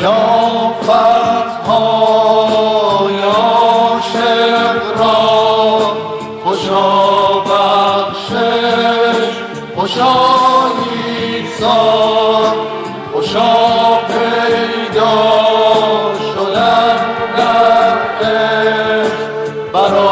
قیافت های عاشق را خوشا بخشش خوشا ایسان خوشا پیدا شدن در برای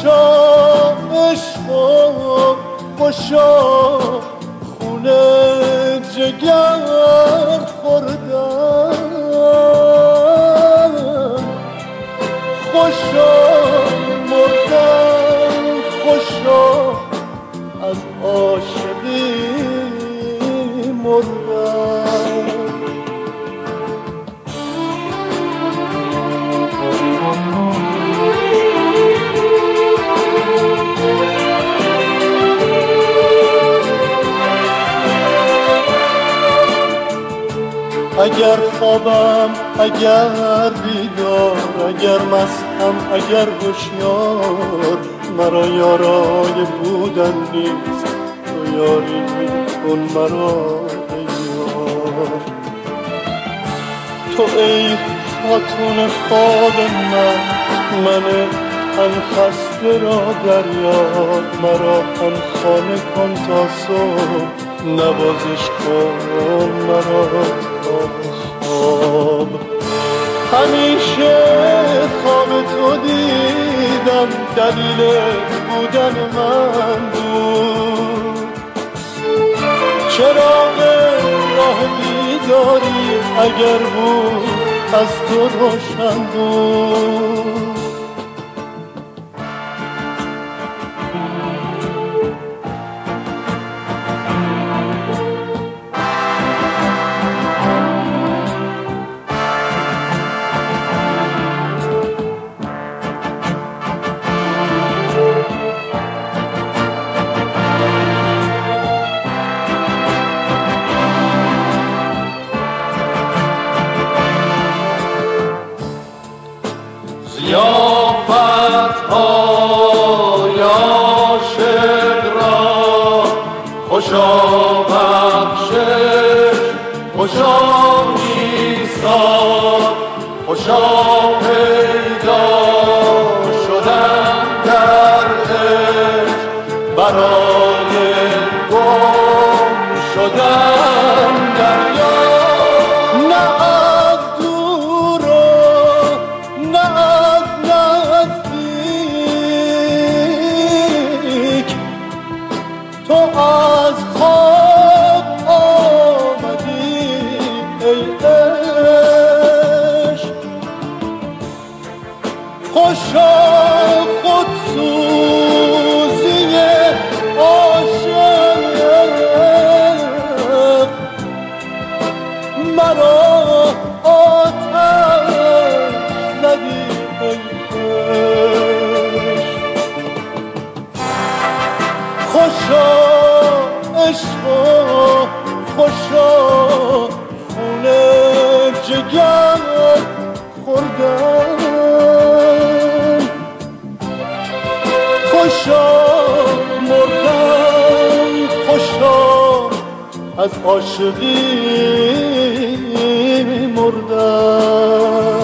خوشا عشق و خوشا خونه جگر خوردن خوشا مردن خوشا. از عاشقی مردن. اگر خوابم اگر بیدار اگر مستم اگر هوشیار مرا یارای بودن نیست. تو یاری کن مرا یار تو ای خاتون خواب من من هم خسته را دریاب مرا هم خانه کن تا صبح. نوازش کن مرا. خواب. همیشه خواب تو دیدم دلیل بودن من بود. چراغ راه بیداری اگر بود از تو روشن بود. زیافت های عاشق را خوشا بخشش خوشا نیستان خوشا پیدا شدن در برای خوشا خون جگر خوردن. خوشا مردن خوشا از عاشقی مردن.